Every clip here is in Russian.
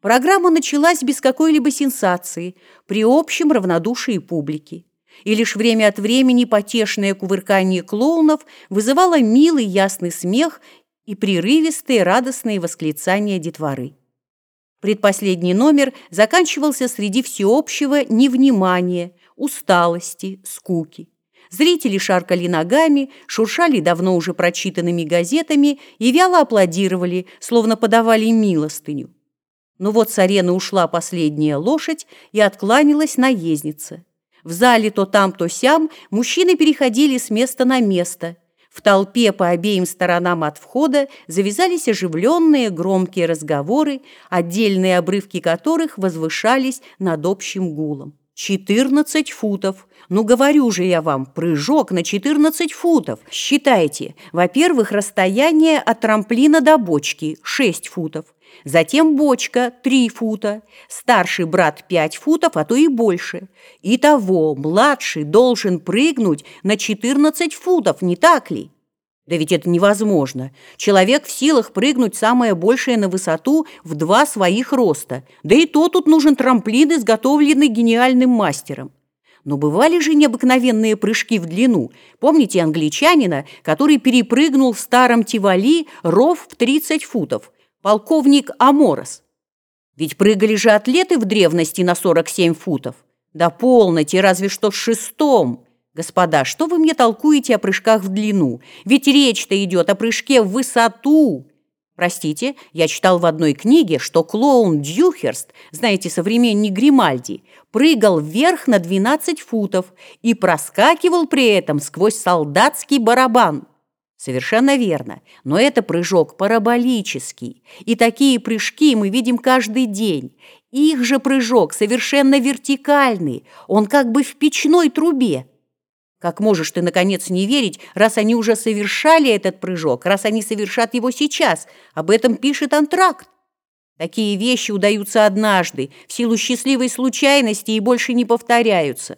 Программа началась без какой-либо сенсации, при общем равнодушии публики. И лишь время от времени потешное кувыркание клоунов вызывало милый ясный смех и прерывистые радостные восклицания детворы. Предпоследний номер заканчивался среди всеобщего невнимания, усталости, скуки. Зрители шаркали ногами, шуршали давно уже прочитанными газетами и вяло аплодировали, словно подавали милостыню. Но вот с арены ушла последняя лошадь и откланялась наездница. В зале то там, то сям мужчины переходили с места на место. В толпе по обеим сторонам от входа завязались оживленные громкие разговоры, отдельные обрывки которых возвышались над общим гулом. 14 футов. Ну, говорю же я вам, прыжок на 14 футов. Считайте. Во-первых, расстояние от трамплина до бочки – 6 футов. Затем бочка – 3 фута. Старший брат – 5 футов, а то и больше. Итого, младший должен прыгнуть на 14 футов, не так ли? Да ведь это невозможно. Человек в силах прыгнуть самое большее на высоту в два своих роста. Да и то тут нужен трамплин, изготовленный гениальным мастером. Но бывали же необыкновенные прыжки в длину. Помните англичанина, который перепрыгнул в старом Тивали ров в 30 футов? Полковник Аморос. Ведь прыгали же атлеты в древности на 47 футов. Да полноте, разве что с шестом. Господа, что вы мне толкуете о прыжках в длину? Ведь речь-то идет о прыжке в высоту. Простите, я читал в одной книге, что клоун Дьюхерст, знаете, современник Гримальди, прыгал вверх на 12 футов и проскакивал при этом сквозь солдатский барабан. Совершенно верно, но это прыжок параболический, и такие прыжки мы видим каждый день. Их же прыжок совершенно вертикальный, он как бы в печной трубе. Как можешь ты, наконец, не верить, раз они уже совершали этот прыжок, раз они совершат его сейчас? Об этом пишет антракт. Такие вещи удаются однажды, в силу счастливой случайности и больше не повторяются.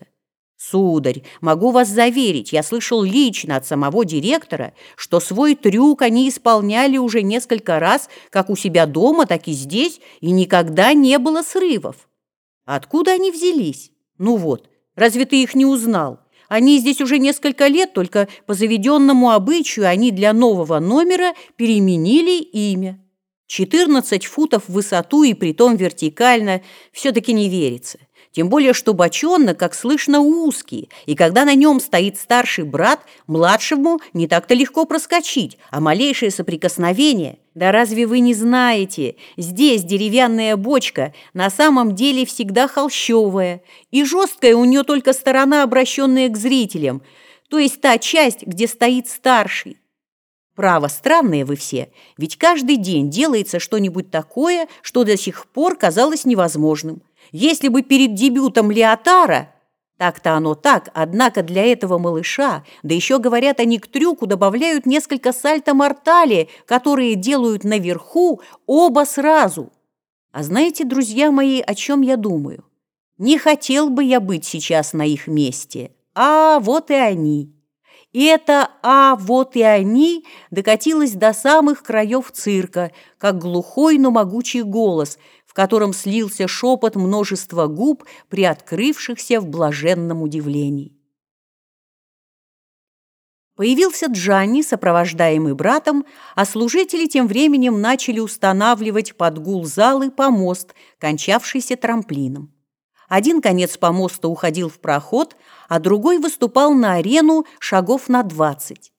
Сударь, могу вас заверить, я слышал лично от самого директора, что свой трюк они исполняли уже несколько раз, как у себя дома, так и здесь, и никогда не было срывов. Откуда они взялись? Ну вот, разве ты их не узнал? Они здесь уже несколько лет, только по заведенному обычаю они для нового номера переменили имя. 14 футов в высоту и притом вертикально все-таки не верится. Тем более, что бочонок, как слышно, узкий, и когда на нем стоит старший брат, младшему не так-то легко проскочить, а малейшее соприкосновение. Да разве вы не знаете, здесь деревянная бочка на самом деле всегда холщовая, и жесткая у нее только сторона, обращенная к зрителям, то есть та часть, где стоит старший. Право, странные вы все, ведь каждый день делается что-нибудь такое, что до сих пор казалось невозможным. Если бы перед дебютом Леотара... Так-то оно так, однако для этого малыша, да еще, говорят, они к трюку добавляют несколько сальто-мортали, которые делают наверху оба сразу. А знаете, друзья мои, о чем я думаю? Не хотел бы я быть сейчас на их месте. А вот и они. Это «а вот и они» докатилось до самых краев цирка, как глухой, но могучий голос – в котором слился шепот множества губ, приоткрывшихся в блаженном удивлении. Появился Джанни, сопровождаемый братом, а служители тем временем начали устанавливать под гул залы помост, кончавшийся трамплином. Один конец помоста уходил в проход, а другой выступал на арену шагов на двадцать.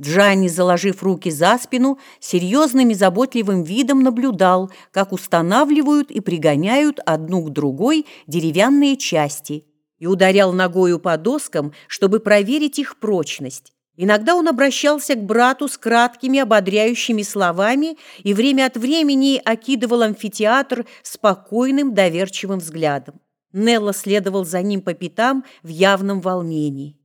Джанни, заложив руки за спину, серьезным и заботливым видом наблюдал, как устанавливают и пригоняют одну к другой деревянные части и ударял ногою по доскам, чтобы проверить их прочность. Иногда он обращался к брату с краткими ободряющими словами и время от времени окидывал амфитеатр спокойным доверчивым взглядом. Нелла следовал за ним по пятам в явном волнении.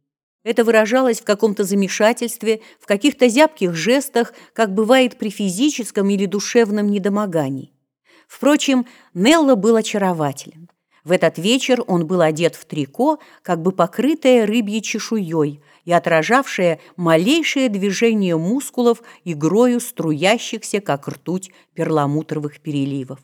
Это выражалось в каком-то замешательстве, в каких-то зябких жестах, как бывает при физическом или душевном недомогании. Впрочем, Нелло был очарователен. В этот вечер он был одет в трико, как бы покрытое рыбьей чешуей и отражавшее малейшее движение мускулов игрою струящихся, как ртуть, перламутровых переливов.